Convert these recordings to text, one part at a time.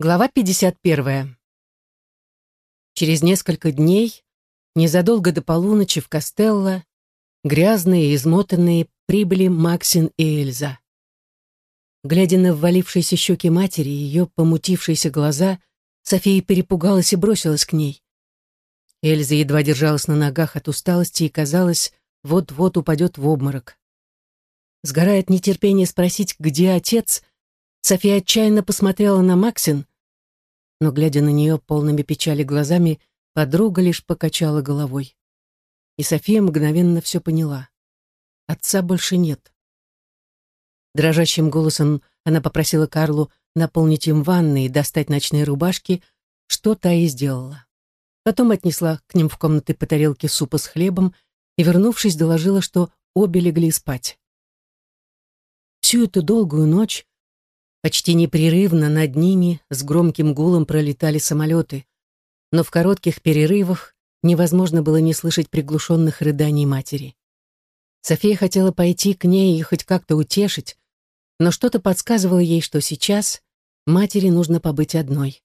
Глава 51. Через несколько дней, незадолго до полуночи в Костелло, грязные и измотанные, прибыли Максин и Эльза. Глядя на ввалившиеся щеки матери и ее помутившиеся глаза, София перепугалась и бросилась к ней. Эльза едва держалась на ногах от усталости и, казалось, вот-вот упадет в обморок. Сгорая от нетерпения спросить, где отец, София отчаянно посмотрела на Максин, но, глядя на нее полными печали глазами, подруга лишь покачала головой. И София мгновенно все поняла. Отца больше нет. Дрожащим голосом она попросила Карлу наполнить им ванны и достать ночные рубашки, что та и сделала. Потом отнесла к ним в комнаты по тарелке супа с хлебом и, вернувшись, доложила, что обе легли спать. Всю эту долгую ночь Почти непрерывно над ними с громким гулом пролетали самолеты, но в коротких перерывах невозможно было не слышать приглушенных рыданий матери. София хотела пойти к ней и хоть как-то утешить, но что-то подсказывало ей, что сейчас матери нужно побыть одной.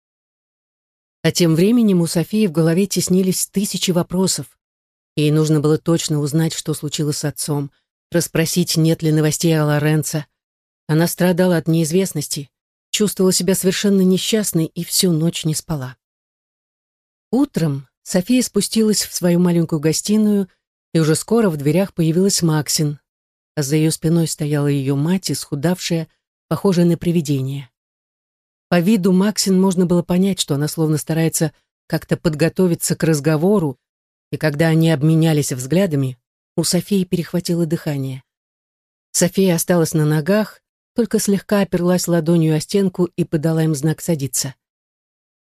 А тем временем у Софии в голове теснились тысячи вопросов. Ей нужно было точно узнать, что случилось с отцом, расспросить, нет ли новостей о Лоренцо, она страдала от неизвестности, чувствовала себя совершенно несчастной и всю ночь не спала. Утром София спустилась в свою маленькую гостиную, и уже скоро в дверях появилась Максин, а за ее спиной стояла ее мать, исхудавшая, похожая на привидение. По виду Максин можно было понять, что она словно старается как-то подготовиться к разговору, и когда они обменялись взглядами, у Софии перехватило дыхание. София осталась на ногах, только слегка оперлась ладонью о стенку и подала им знак садиться.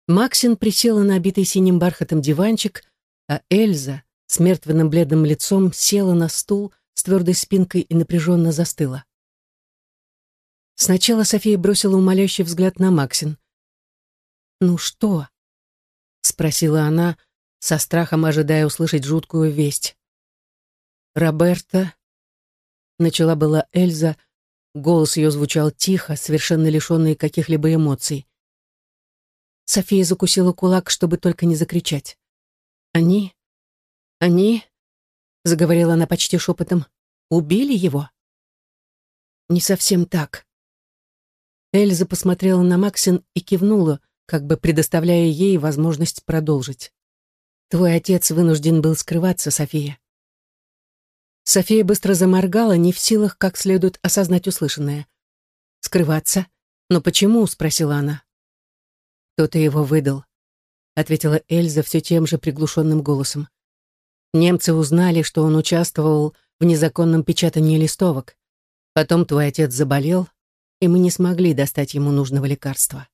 Максин присела на обитый синим бархатом диванчик, а Эльза с мертвенным-бледным лицом села на стул с твердой спинкой и напряженно застыла. Сначала София бросила умоляющий взгляд на Максин. «Ну что?» — спросила она, со страхом ожидая услышать жуткую весть. «Роберта», — начала была Эльза, — Голос ее звучал тихо, совершенно лишенный каких-либо эмоций. София закусила кулак, чтобы только не закричать. «Они? Они?» — заговорила она почти шепотом. «Убили его?» «Не совсем так». Эльза посмотрела на Максин и кивнула, как бы предоставляя ей возможность продолжить. «Твой отец вынужден был скрываться, София. София быстро заморгала, не в силах как следует осознать услышанное. «Скрываться? Но почему?» — спросила она. «Кто-то его выдал», — ответила Эльза все тем же приглушенным голосом. «Немцы узнали, что он участвовал в незаконном печатании листовок. Потом твой отец заболел, и мы не смогли достать ему нужного лекарства».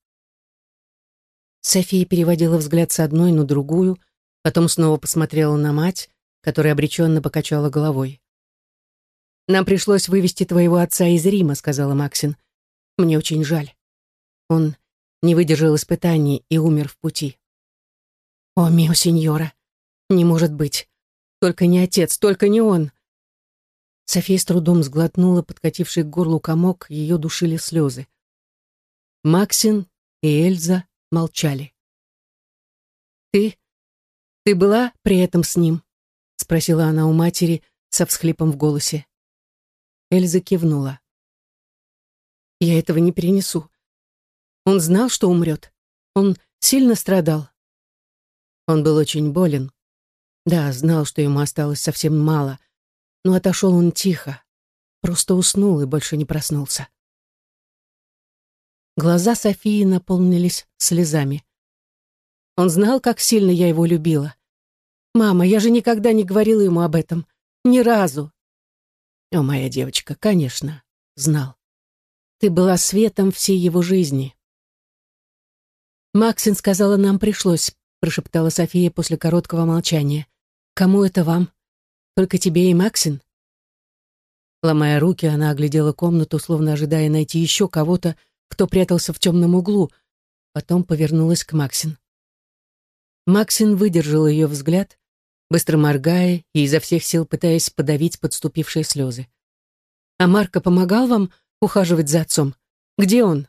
София переводила взгляд с одной на другую, потом снова посмотрела на мать, которая обреченно покачала головой. «Нам пришлось вывести твоего отца из Рима», — сказала Максин. «Мне очень жаль. Он не выдержал испытаний и умер в пути». «О, мио сеньора, не может быть. Только не отец, только не он». София с трудом сглотнула подкативший к горлу комок, ее душили слезы. Максин и Эльза молчали. «Ты... ты была при этом с ним?» — спросила она у матери со всхлипом в голосе. Эльза кивнула. «Я этого не перенесу. Он знал, что умрет. Он сильно страдал. Он был очень болен. Да, знал, что ему осталось совсем мало, но отошел он тихо, просто уснул и больше не проснулся. Глаза Софии наполнились слезами. Он знал, как сильно я его любила. «Мама, я же никогда не говорила ему об этом. Ни разу. О, моя девочка, конечно, знал. Ты была светом всей его жизни. Максин сказала, нам пришлось, прошептала София после короткого молчания. Кому это вам? Только тебе и Максин? Ломая руки, она оглядела комнату, словно ожидая найти еще кого-то, кто прятался в темном углу, потом повернулась к Максин. Максин выдержал ее взгляд, быстро моргая и изо всех сил пытаясь подавить подступившие слезы. «А Марко помогал вам ухаживать за отцом? Где он?»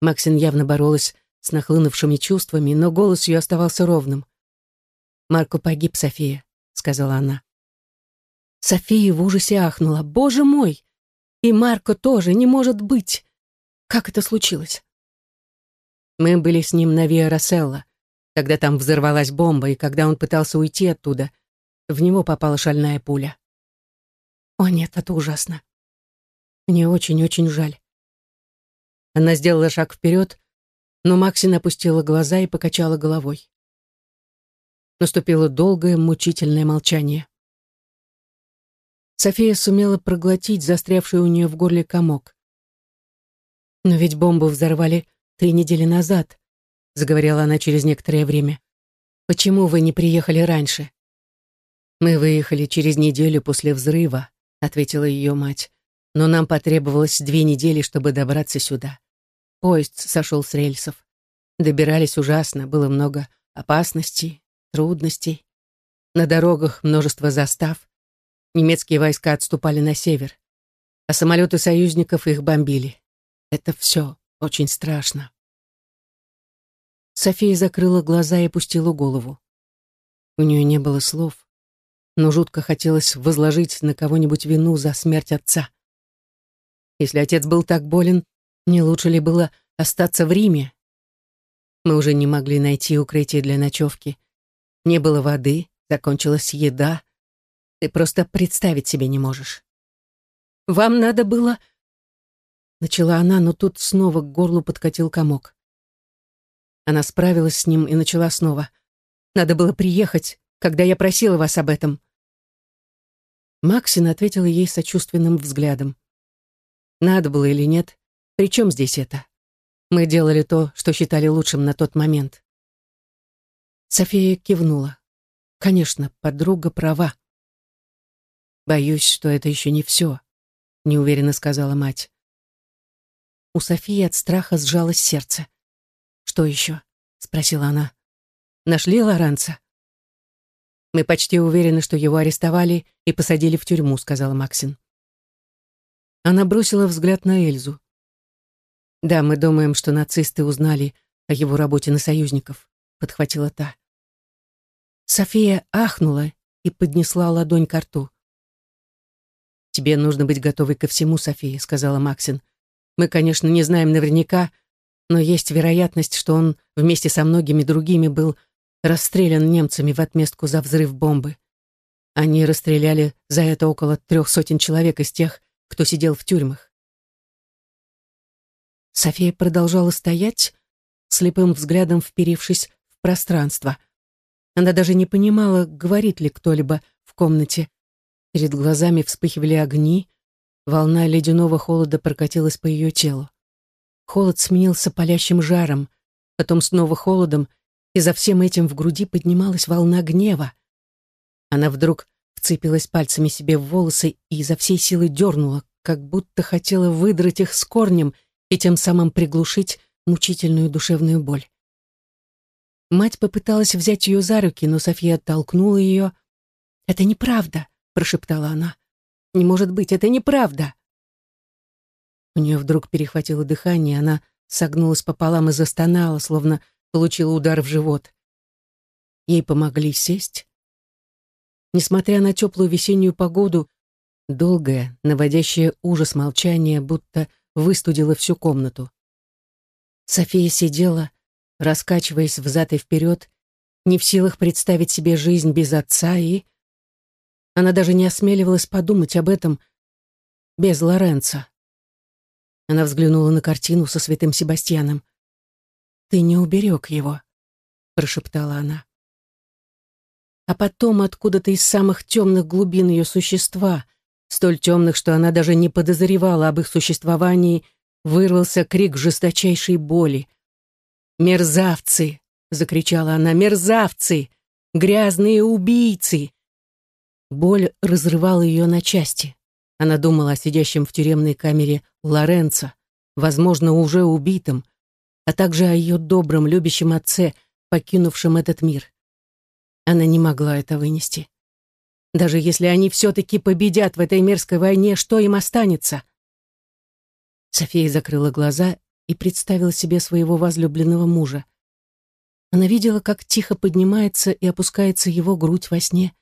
Максин явно боролась с нахлынувшими чувствами, но голос ее оставался ровным. «Марко погиб, София», — сказала она. София в ужасе ахнула. «Боже мой! И Марко тоже, не может быть! Как это случилось?» Мы были с ним на Виа Расселла, когда там взорвалась бомба, и когда он пытался уйти оттуда, в него попала шальная пуля. О нет, это ужасно. Мне очень-очень жаль. Она сделала шаг вперед, но Максин опустила глаза и покачала головой. Наступило долгое, мучительное молчание. София сумела проглотить застрявший у нее в горле комок. «Но ведь бомбу взорвали три недели назад», — заговорила она через некоторое время. «Почему вы не приехали раньше?» «Мы выехали через неделю после взрыва», — ответила ее мать. «Но нам потребовалось две недели, чтобы добраться сюда. Поезд сошел с рельсов. Добирались ужасно, было много опасностей, трудностей. На дорогах множество застав. Немецкие войска отступали на север, а самолеты союзников их бомбили. Это все очень страшно. София закрыла глаза и опустила голову. У нее не было слов, но жутко хотелось возложить на кого-нибудь вину за смерть отца. Если отец был так болен, не лучше ли было остаться в Риме? Мы уже не могли найти укрытие для ночевки. Не было воды, закончилась еда. Ты просто представить себе не можешь. Вам надо было Начала она, но тут снова к горлу подкатил комок. Она справилась с ним и начала снова. «Надо было приехать, когда я просила вас об этом». Максин ответила ей сочувственным взглядом. «Надо было или нет, при чем здесь это? Мы делали то, что считали лучшим на тот момент». София кивнула. «Конечно, подруга права». «Боюсь, что это еще не все», — неуверенно сказала мать. У Софии от страха сжалось сердце. «Что еще?» — спросила она. «Нашли Лоранца?» «Мы почти уверены, что его арестовали и посадили в тюрьму», — сказала Максин. Она бросила взгляд на Эльзу. «Да, мы думаем, что нацисты узнали о его работе на союзников», — подхватила та. София ахнула и поднесла ладонь к рту. «Тебе нужно быть готовой ко всему, София», — сказала Максин. Мы, конечно, не знаем наверняка, но есть вероятность, что он вместе со многими другими был расстрелян немцами в отместку за взрыв бомбы. Они расстреляли за это около трех сотен человек из тех, кто сидел в тюрьмах. София продолжала стоять, слепым взглядом вперившись в пространство. Она даже не понимала, говорит ли кто-либо в комнате. Перед глазами вспыхивали огни, Волна ледяного холода прокатилась по ее телу. Холод сменился палящим жаром, потом снова холодом, и за всем этим в груди поднималась волна гнева. Она вдруг вцепилась пальцами себе в волосы и изо всей силы дернула, как будто хотела выдрать их с корнем и тем самым приглушить мучительную душевную боль. Мать попыталась взять ее за руки, но София оттолкнула ее. «Это неправда», — прошептала она. Не может быть, это неправда. У нее вдруг перехватило дыхание, она согнулась пополам и застонала, словно получила удар в живот. Ей помогли сесть. Несмотря на теплую весеннюю погоду, долгое, наводящее ужас молчание, будто выстудило всю комнату. София сидела, раскачиваясь взад и вперед, не в силах представить себе жизнь без отца и она даже не осмеливалась подумать об этом без Лоренца. Она взглянула на картину со святым Себастьяном. «Ты не уберег его», — прошептала она. А потом откуда-то из самых темных глубин ее существа, столь темных, что она даже не подозревала об их существовании, вырвался крик жесточайшей боли. «Мерзавцы!» — закричала она. «Мерзавцы! Грязные убийцы! Боль разрывала ее на части. Она думала о сидящем в тюремной камере Лоренцо, возможно, уже убитом, а также о ее добром, любящем отце, покинувшем этот мир. Она не могла это вынести. Даже если они все-таки победят в этой мерзкой войне, что им останется? София закрыла глаза и представила себе своего возлюбленного мужа. Она видела, как тихо поднимается и опускается его грудь во сне,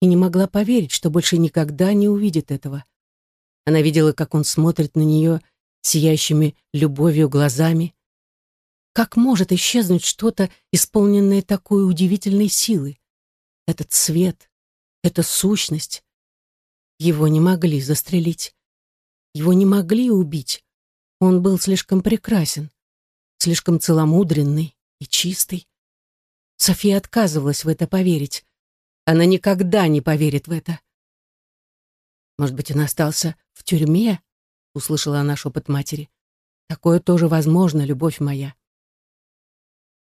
и не могла поверить, что больше никогда не увидит этого. Она видела, как он смотрит на нее сияющими любовью глазами. Как может исчезнуть что-то, исполненное такой удивительной силы? Этот свет, эта сущность. Его не могли застрелить. Его не могли убить. Он был слишком прекрасен, слишком целомудренный и чистый. София отказывалась в это поверить. Она никогда не поверит в это. «Может быть, он остался в тюрьме?» — услышала она шепот матери. «Такое тоже возможно, любовь моя».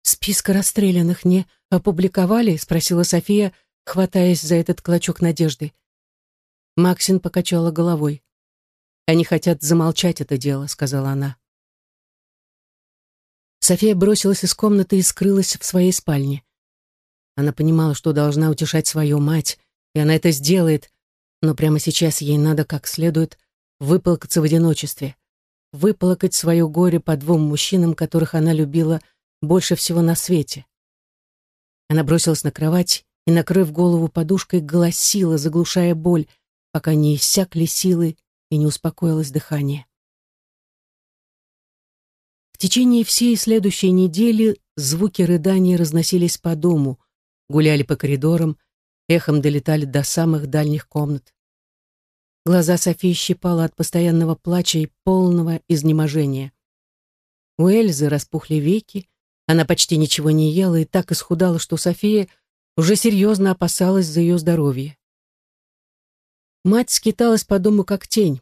«Списка расстрелянных не опубликовали?» — спросила София, хватаясь за этот клочок надежды. Максин покачала головой. «Они хотят замолчать это дело», — сказала она. София бросилась из комнаты и скрылась в своей спальне. Она понимала, что должна утешать свою мать, и она это сделает, но прямо сейчас ей надо как следует выплакаться в одиночестве, выплакать свое горе по двум мужчинам, которых она любила больше всего на свете. Она бросилась на кровать и, накрыв голову подушкой, голосила, заглушая боль, пока не иссякли силы и не успокоилось дыхание. В течение всей следующей недели звуки рыданий разносились по дому, гуляли по коридорам, эхом долетали до самых дальних комнат. Глаза Софии щипало от постоянного плача и полного изнеможения. У Эльзы распухли веки, она почти ничего не ела и так исхудала, что София уже серьезно опасалась за ее здоровье. Мать скиталась по дому как тень.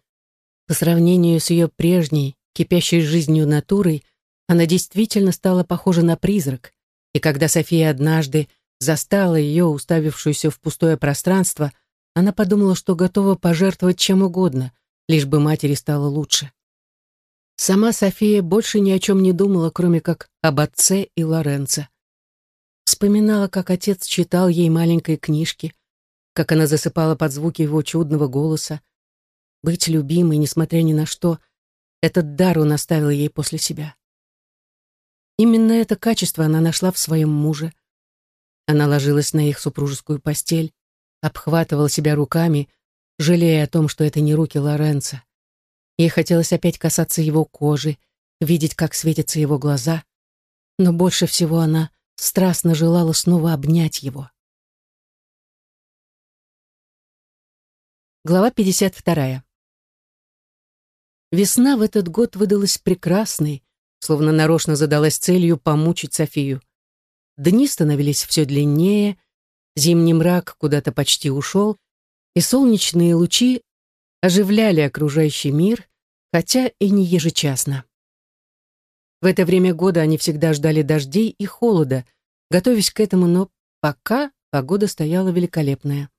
По сравнению с ее прежней, кипящей жизнью натурой, она действительно стала похожа на призрак, и когда София однажды застала ее, уставившуюся в пустое пространство, она подумала, что готова пожертвовать чем угодно, лишь бы матери стало лучше. Сама София больше ни о чем не думала, кроме как об отце и Лоренцо. Вспоминала, как отец читал ей маленькой книжки, как она засыпала под звуки его чудного голоса. Быть любимой, несмотря ни на что, этот дар он оставил ей после себя. Именно это качество она нашла в своем муже. Она ложилась на их супружескую постель, обхватывала себя руками, жалея о том, что это не руки Лоренца. Ей хотелось опять касаться его кожи, видеть, как светятся его глаза, но больше всего она страстно желала снова обнять его. Глава 52. Весна в этот год выдалась прекрасной, словно нарочно задалась целью помучить Софию. Дни становились все длиннее, Зимний мрак куда-то почти ушел, и солнечные лучи оживляли окружающий мир, хотя и не ежечасно. В это время года они всегда ждали дождей и холода, готовясь к этому, но пока погода стояла великолепная.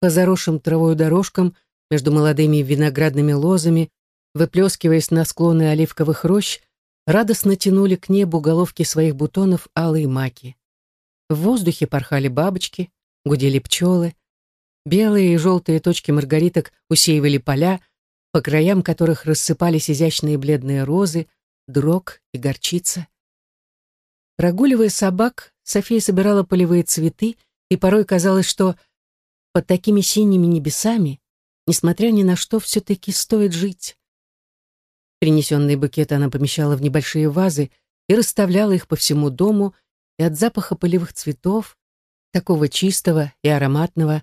По заросшим травой дорожкам между молодыми виноградными лозами, выплескиваясь на склоны оливковых рощ, радостно тянули к небу головки своих бутонов алые маки. В воздухе порхали бабочки, гудели пчелы. Белые и желтые точки маргариток усеивали поля, по краям которых рассыпались изящные бледные розы, дрог и горчица. Прогуливая собак, София собирала полевые цветы, и порой казалось, что под такими синими небесами, несмотря ни на что, все-таки стоит жить. Принесенные букеты она помещала в небольшие вазы и расставляла их по всему дому, и от запаха полевых цветов, такого чистого и ароматного,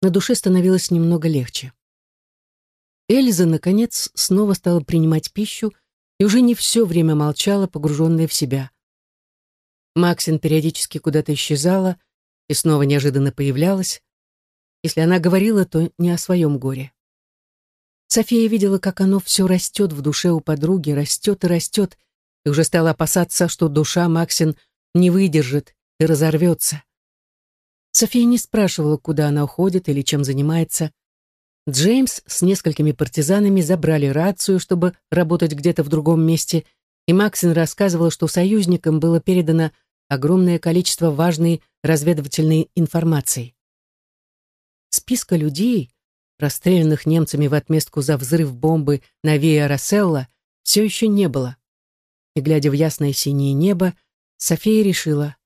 на душе становилось немного легче. Эльза, наконец, снова стала принимать пищу и уже не все время молчала, погруженная в себя. Максин периодически куда-то исчезала и снова неожиданно появлялась. Если она говорила, то не о своем горе. София видела, как оно все растет в душе у подруги, растет и растет, и уже стала опасаться, что душа Максин не выдержит и разорвется. София не спрашивала, куда она уходит или чем занимается. Джеймс с несколькими партизанами забрали рацию, чтобы работать где-то в другом месте, и Максин рассказывал, что союзникам было передано огромное количество важной разведывательной информации. Списка людей, расстрелянных немцами в отместку за взрыв бомбы на Виа Расселла, все еще не было. и глядя в ясное синее небо, София решила,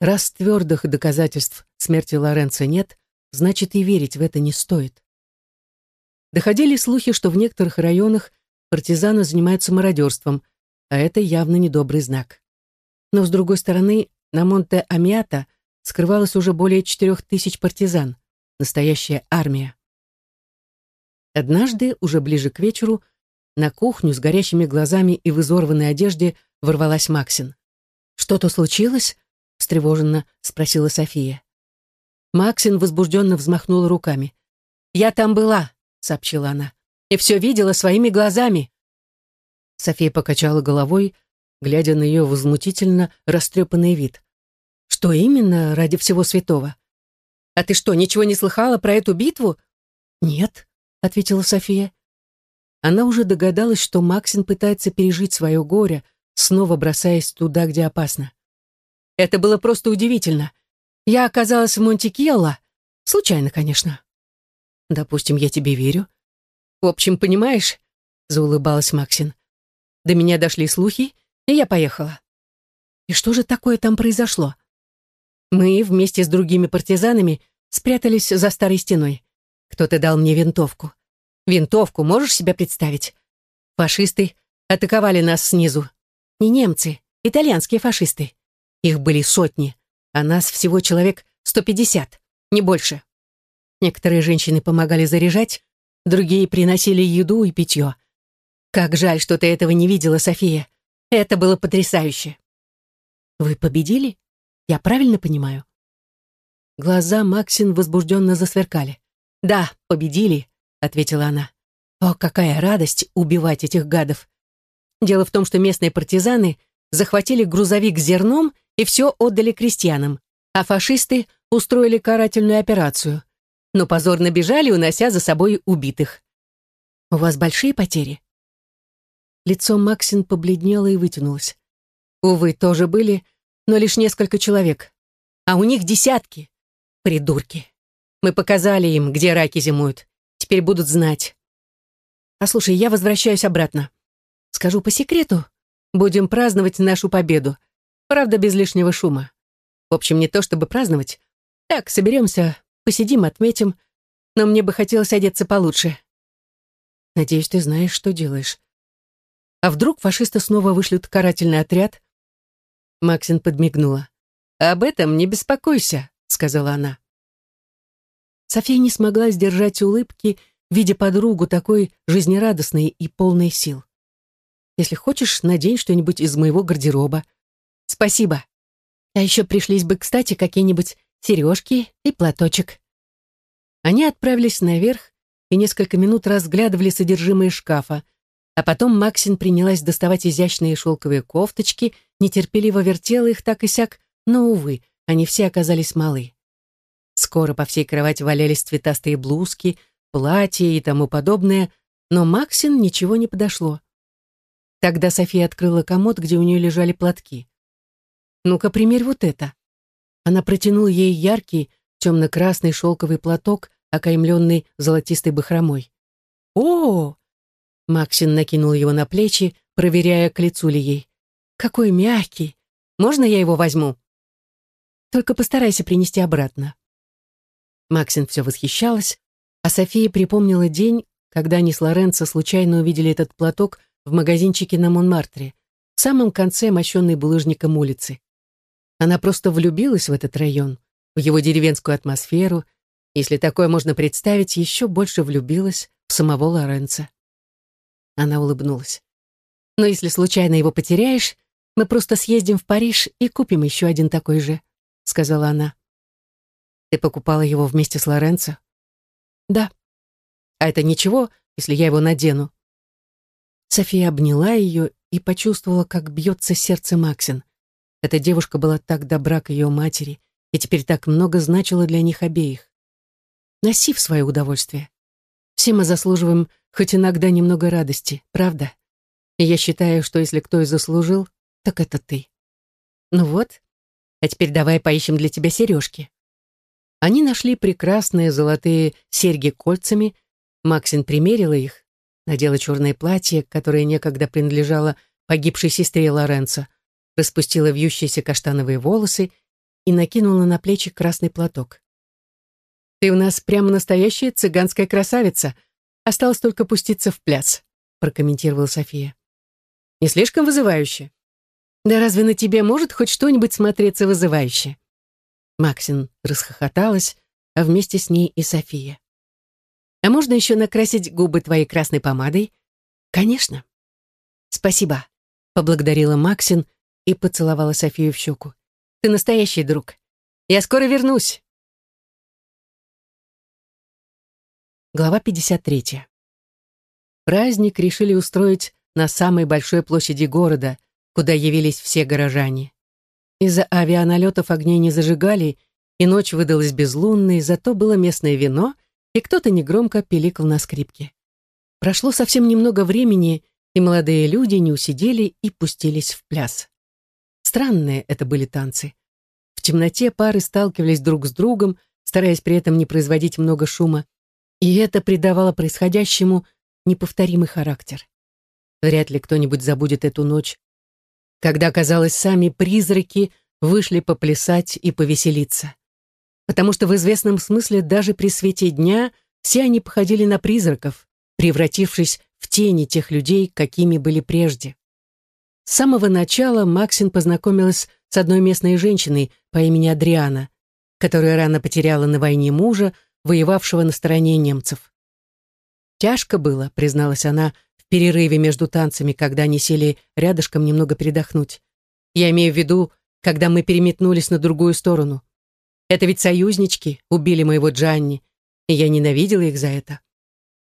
раз твердых доказательств смерти Лоренца нет, значит и верить в это не стоит. Доходили слухи, что в некоторых районах партизаны занимаются мародерством, а это явно недобрый знак. Но, с другой стороны, на Монте-Амиата скрывалось уже более четырех тысяч партизан, настоящая армия. Однажды, уже ближе к вечеру, на кухню с горящими глазами и в изорванной одежде ворвалась Максин. «Что-то случилось?» — встревоженно спросила София. Максин возбужденно взмахнула руками. «Я там была», — сообщила она, — «и все видела своими глазами». София покачала головой, глядя на ее возмутительно растрепанный вид. «Что именно ради всего святого?» «А ты что, ничего не слыхала про эту битву?» «Нет», — ответила София. Она уже догадалась, что Максин пытается пережить свое горе, снова бросаясь туда, где опасно. «Это было просто удивительно. Я оказалась в Монте-Киелло. Случайно, конечно». «Допустим, я тебе верю». «В общем, понимаешь», — заулыбалась Максин, «до меня дошли слухи, и я поехала». «И что же такое там произошло?» «Мы вместе с другими партизанами спрятались за старой стеной. Кто-то дал мне винтовку. Винтовку можешь себе представить? Фашисты атаковали нас снизу. Не немцы, итальянские фашисты. Их были сотни, а нас всего человек 150, не больше. Некоторые женщины помогали заряжать, другие приносили еду и питье. Как жаль, что ты этого не видела, София. Это было потрясающе. Вы победили? Я правильно понимаю? Глаза Максин возбужденно засверкали. Да, победили, ответила она. О, какая радость убивать этих гадов. Дело в том, что местные партизаны захватили грузовик с зерном и все отдали крестьянам, а фашисты устроили карательную операцию. Но позорно бежали, унося за собой убитых. «У вас большие потери?» Лицо Максин побледнело и вытянулось. «Увы, тоже были, но лишь несколько человек. А у них десятки. Придурки. Мы показали им, где раки зимуют. Теперь будут знать. А слушай, я возвращаюсь обратно. Скажу по секрету. Будем праздновать нашу победу. Правда, без лишнего шума. В общем, не то чтобы праздновать. Так, соберемся, посидим, отметим. Но мне бы хотелось одеться получше. Надеюсь, ты знаешь, что делаешь. А вдруг фашисты снова вышлют карательный отряд? Максин подмигнула. «Об этом не беспокойся», — сказала она. София не смогла сдержать улыбки, видя подругу такой жизнерадостной и полной сил. «Если хочешь, надень что-нибудь из моего гардероба». «Спасибо. А еще пришлись бы, кстати, какие-нибудь сережки и платочек». Они отправились наверх и несколько минут разглядывали содержимое шкафа, а потом Максин принялась доставать изящные шелковые кофточки, нетерпеливо вертела их так и сяк, но, увы, они все оказались малы. Скоро по всей кровати валялись цветастые блузки, платья и тому подобное, но Максин ничего не подошло. Тогда София открыла комод, где у нее лежали платки. «Ну-ка, примерь вот это». Она протянула ей яркий, темно-красный шелковый платок, окаймленный золотистой бахромой. «О!» Максин накинул его на плечи, проверяя, к лицу ли ей. «Какой мягкий! Можно я его возьму?» «Только постарайся принести обратно». Максин все восхищалась, а София припомнила день, когда они с Лоренцо случайно увидели этот платок в магазинчике на Монмартре, в самом конце мощенной булыжником улицы. Она просто влюбилась в этот район, в его деревенскую атмосферу, если такое можно представить, еще больше влюбилась в самого Лоренцо. Она улыбнулась. «Но если случайно его потеряешь, мы просто съездим в Париж и купим еще один такой же», — сказала она. Ты покупала его вместе с Лоренцо? Да. А это ничего, если я его надену? София обняла ее и почувствовала, как бьется сердце Максин. Эта девушка была так добра к ее матери и теперь так много значила для них обеих. Носи в свое удовольствие. Все мы заслуживаем хоть иногда немного радости, правда? И я считаю, что если кто и заслужил, так это ты. Ну вот, а теперь давай поищем для тебя сережки. Они нашли прекрасные золотые серьги кольцами. Максин примерила их, надела черное платье, которое некогда принадлежало погибшей сестре Лоренцо, распустила вьющиеся каштановые волосы и накинула на плечи красный платок. «Ты у нас прямо настоящая цыганская красавица. Осталось только пуститься в пляс», прокомментировала София. «Не слишком вызывающе?» «Да разве на тебе может хоть что-нибудь смотреться вызывающе?» Максин расхохоталась, а вместе с ней и София. «А можно еще накрасить губы твоей красной помадой?» «Конечно». «Спасибо», — поблагодарила Максин и поцеловала Софию в щеку. «Ты настоящий друг. Я скоро вернусь». Глава 53. Праздник решили устроить на самой большой площади города, куда явились все горожане. Из-за авианалетов огней не зажигали, и ночь выдалась безлунной, зато было местное вино, и кто-то негромко пиликал на скрипке. Прошло совсем немного времени, и молодые люди не усидели и пустились в пляс. Странные это были танцы. В темноте пары сталкивались друг с другом, стараясь при этом не производить много шума, и это придавало происходящему неповторимый характер. Вряд ли кто-нибудь забудет эту ночь, когда, казалось, сами призраки вышли поплясать и повеселиться. Потому что в известном смысле даже при свете дня все они походили на призраков, превратившись в тени тех людей, какими были прежде. С самого начала Максин познакомилась с одной местной женщиной по имени Адриана, которая рано потеряла на войне мужа, воевавшего на стороне немцев. «Тяжко было», — призналась она, — в перерыве между танцами, когда они сели рядышком немного передохнуть. Я имею в виду, когда мы переметнулись на другую сторону. Это ведь союзнички убили моего Джанни, и я ненавидела их за это.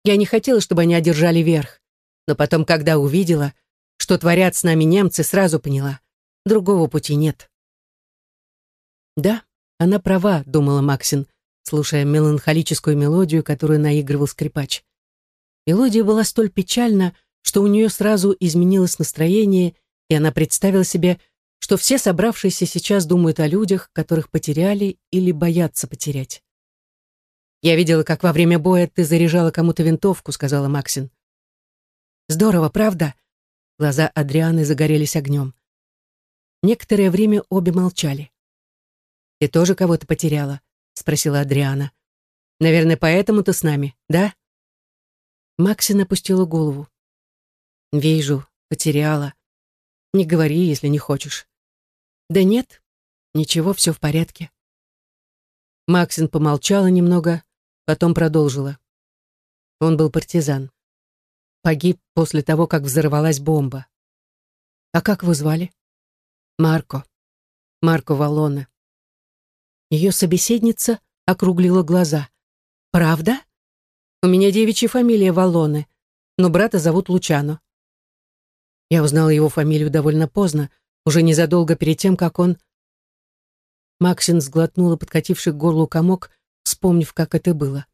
Я не хотела, чтобы они одержали верх, но потом, когда увидела, что творят с нами немцы, сразу поняла, другого пути нет. Да, она права, думала Максин, слушая меланхолическую мелодию, которую наигрывал скрипач. Мелодия была столь печальна, что у нее сразу изменилось настроение, и она представила себе, что все собравшиеся сейчас думают о людях, которых потеряли или боятся потерять. «Я видела, как во время боя ты заряжала кому-то винтовку», — сказала Максин. «Здорово, правда?» Глаза Адрианы загорелись огнем. Некоторое время обе молчали. «Ты тоже кого-то потеряла?» — спросила Адриана. «Наверное, поэтому ты с нами, да?» Максин опустила голову. «Вижу, потеряла. Не говори, если не хочешь». «Да нет, ничего, все в порядке». Максин помолчала немного, потом продолжила. Он был партизан. Погиб после того, как взорвалась бомба. «А как его звали?» «Марко. Марко Валоне». Ее собеседница округлила глаза. «Правда?» У меня девичья фамилия Валоне, но брата зовут Лучано. Я узнала его фамилию довольно поздно, уже незадолго перед тем, как он... Максин сглотнула подкативший к горлу комок, вспомнив, как это было.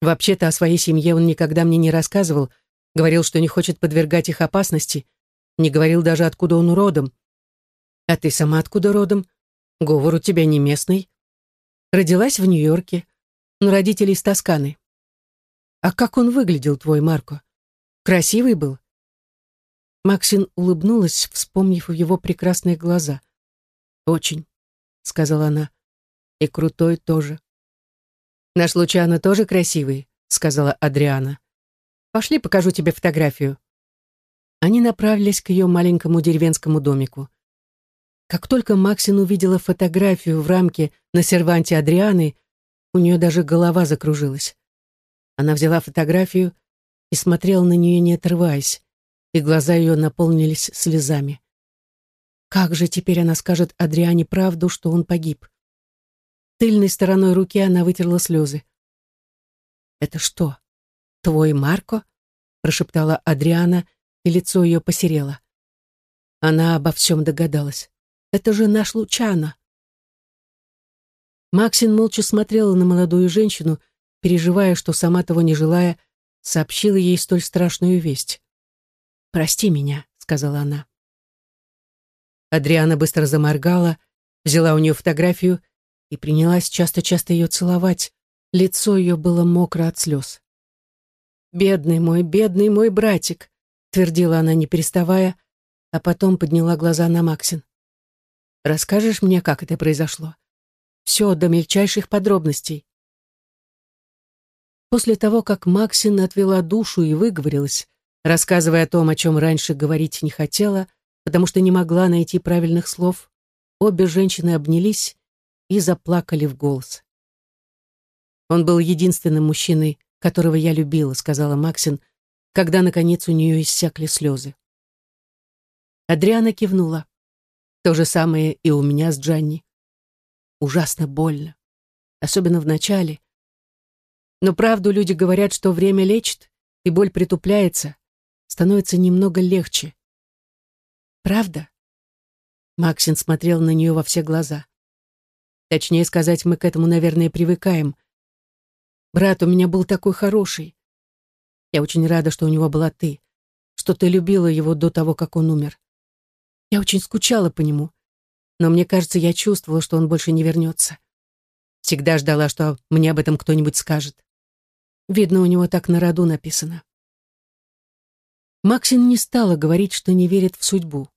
Вообще-то о своей семье он никогда мне не рассказывал, говорил, что не хочет подвергать их опасности, не говорил даже, откуда он родом. А ты сама откуда родом? Говор у тебя не местный. Родилась в Нью-Йорке, но родители из Тосканы. А как он выглядел, твой Марко? Красивый был?» Максин улыбнулась, вспомнив его прекрасные глаза. «Очень», — сказала она, — «и крутой тоже». «Наш Лучано тоже красивый», — сказала Адриана. «Пошли, покажу тебе фотографию». Они направились к ее маленькому деревенскому домику. Как только Максин увидела фотографию в рамке на серванте Адрианы, у нее даже голова закружилась. Она взяла фотографию и смотрела на нее, не отрываясь, и глаза ее наполнились слезами. Как же теперь она скажет Адриане правду, что он погиб? Тыльной стороной руки она вытерла слезы. «Это что, твой Марко?» прошептала Адриана, и лицо ее посерело. Она обо всем догадалась. «Это же наш Лучано!» Максин молча смотрела на молодую женщину, переживая, что сама того не желая, сообщила ей столь страшную весть. «Прости меня», — сказала она. Адриана быстро заморгала, взяла у нее фотографию и принялась часто-часто ее целовать. Лицо ее было мокро от слез. «Бедный мой, бедный мой братик», — твердила она, не переставая, а потом подняла глаза на Максин. «Расскажешь мне, как это произошло? Все до мельчайших подробностей». После того, как Максин отвела душу и выговорилась, рассказывая о том, о чем раньше говорить не хотела, потому что не могла найти правильных слов, обе женщины обнялись и заплакали в голос. «Он был единственным мужчиной, которого я любила», — сказала Максин, когда, наконец, у нее иссякли слезы. Адриана кивнула. То же самое и у меня с Джанни. Ужасно больно. Особенно в начале. Но правду люди говорят, что время лечит, и боль притупляется, становится немного легче. Правда? Максин смотрел на нее во все глаза. Точнее сказать, мы к этому, наверное, привыкаем. Брат у меня был такой хороший. Я очень рада, что у него была ты, что ты любила его до того, как он умер. Я очень скучала по нему, но мне кажется, я чувствовала, что он больше не вернется. Всегда ждала, что мне об этом кто-нибудь скажет. Видно, у него так на роду написано. Максин не стала говорить, что не верит в судьбу.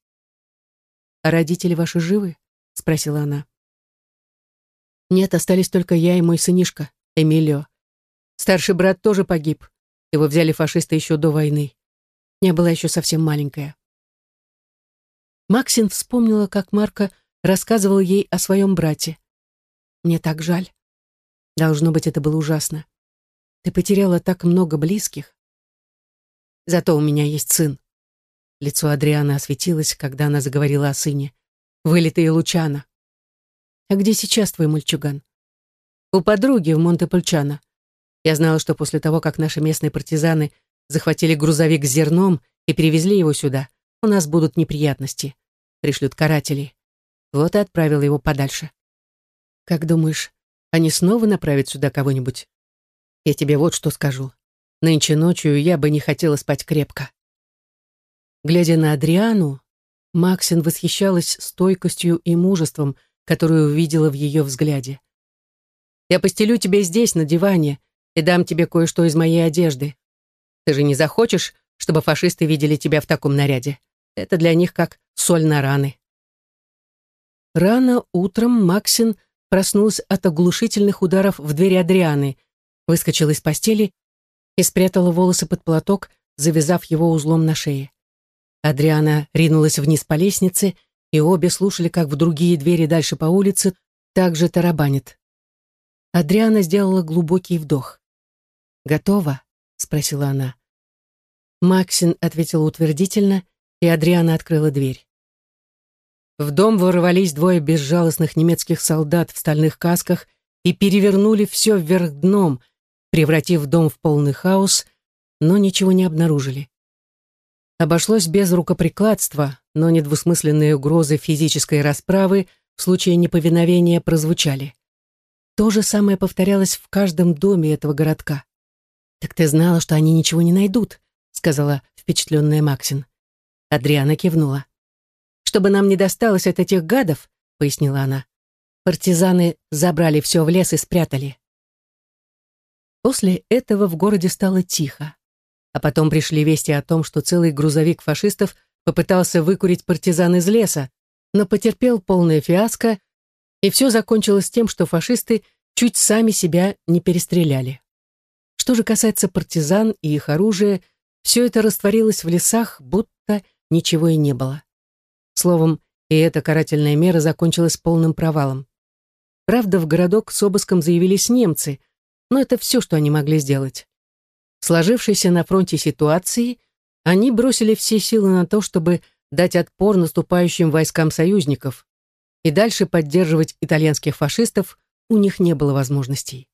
«А родители ваши живы?» — спросила она. «Нет, остались только я и мой сынишка, Эмилио. Старший брат тоже погиб. Его взяли фашисты еще до войны. Я была еще совсем маленькая. Максин вспомнила, как Марко рассказывал ей о своем брате. «Мне так жаль. Должно быть, это было ужасно. Ты потеряла так много близких. Зато у меня есть сын». Лицо Адрианы осветилось, когда она заговорила о сыне. «Вылитый Лучана». «А где сейчас твой мальчуган?» «У подруги в Монте-Пульчано. Я знала, что после того, как наши местные партизаны захватили грузовик с зерном и перевезли его сюда, у нас будут неприятности пришлют карателей. Вот и отправила его подальше. Как думаешь, они снова направят сюда кого-нибудь? Я тебе вот что скажу. Нынче ночью я бы не хотела спать крепко. Глядя на Адриану, Максин восхищалась стойкостью и мужеством, которую увидела в ее взгляде. «Я постелю тебе здесь, на диване, и дам тебе кое-что из моей одежды. Ты же не захочешь, чтобы фашисты видели тебя в таком наряде? Это для них как соль на раны. Рано утром Максин проснулась от оглушительных ударов в дверь Адрианы, выскочила из постели и спрятала волосы под платок, завязав его узлом на шее. Адриана ринулась вниз по лестнице, и обе слушали, как в другие двери дальше по улице также тарабанит. Адриана сделала глубокий вдох. «Готово?» — спросила она. Максин ответила утвердительно и Адриана открыла дверь. В дом ворвались двое безжалостных немецких солдат в стальных касках и перевернули все вверх дном, превратив дом в полный хаос, но ничего не обнаружили. Обошлось без рукоприкладства, но недвусмысленные угрозы физической расправы в случае неповиновения прозвучали. То же самое повторялось в каждом доме этого городка. «Так ты знала, что они ничего не найдут», — сказала впечатленная Максин. Адриана кивнула. «Чтобы нам не досталось от этих гадов», — пояснила она, «партизаны забрали все в лес и спрятали». После этого в городе стало тихо. А потом пришли вести о том, что целый грузовик фашистов попытался выкурить партизан из леса, но потерпел полное фиаско, и все закончилось тем, что фашисты чуть сами себя не перестреляли. Что же касается партизан и их оружия, все это растворилось в лесах, будто ничего и не было. Словом, и эта карательная мера закончилась полным провалом. Правда, в городок с обыском заявились немцы, но это все, что они могли сделать. Сложившейся на фронте ситуации, они бросили все силы на то, чтобы дать отпор наступающим войскам союзников, и дальше поддерживать итальянских фашистов у них не было возможностей.